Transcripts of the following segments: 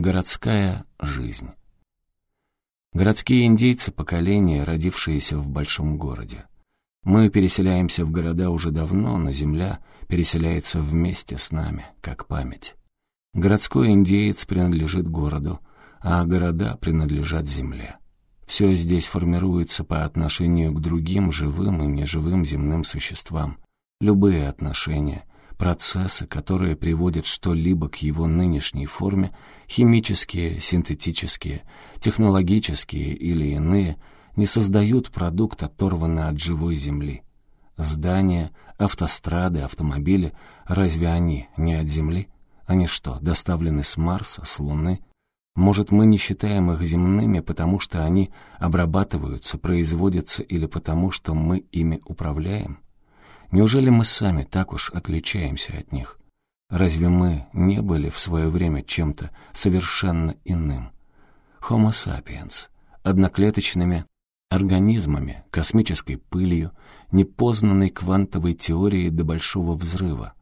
Городская жизнь. Городские индейцы — поколения, родившиеся в большом городе. Мы переселяемся в города уже давно, но земля переселяется вместе с нами, как память. Городской индеец принадлежит городу, а города принадлежат земле. Все здесь формируется по отношению к другим живым и неживым земным существам. Любые отношения, Процессы, которые приводят что-либо к его нынешней форме, химические, синтетические, технологические или иные, не создают продукт, оторванный от живой земли. Здания, автострады, автомобили, разве они не от земли? Они что, доставлены с Марса, с Луны? Может, мы не считаем их земными, потому что они обрабатываются, производятся или потому что мы ими управляем? Неужели мы сами так уж отличаемся от них? Разве мы не были в свое время чем-то совершенно иным? Homo sapiens, одноклеточными организмами, космической пылью, непознанной квантовой теорией до Большого Взрыва.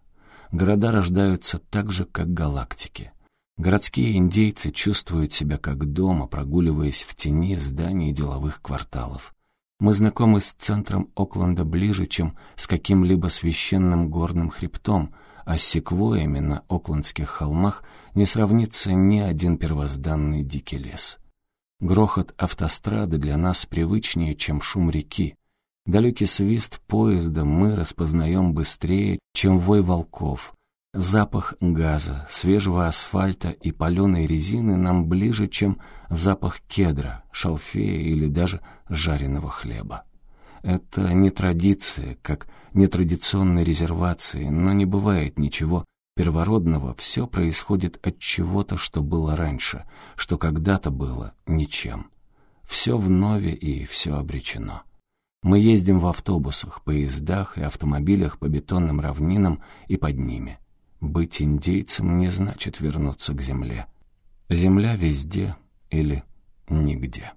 Города рождаются так же, как галактики. Городские индейцы чувствуют себя как дома, прогуливаясь в тени зданий деловых кварталов. Мы знакомы с центром Окленда ближе, чем с каким-либо священным горным хребтом, а с секвоями на Оклендских холмах не сравнится ни один первозданный дикий лес. Грохот автострады для нас привычнее, чем шум реки. Далекий свист поезда мы распознаем быстрее, чем вой волков, Запах газа, свежего асфальта и паленой резины нам ближе, чем запах кедра, шалфея или даже жареного хлеба. Это не традиция, как нетрадиционной резервации, но не бывает ничего первородного, все происходит от чего-то, что было раньше, что когда-то было ничем. Все вновь и все обречено. Мы ездим в автобусах, поездах и автомобилях по бетонным равнинам и под ними. Быть индейцем не значит вернуться к земле. Земля везде или нигде.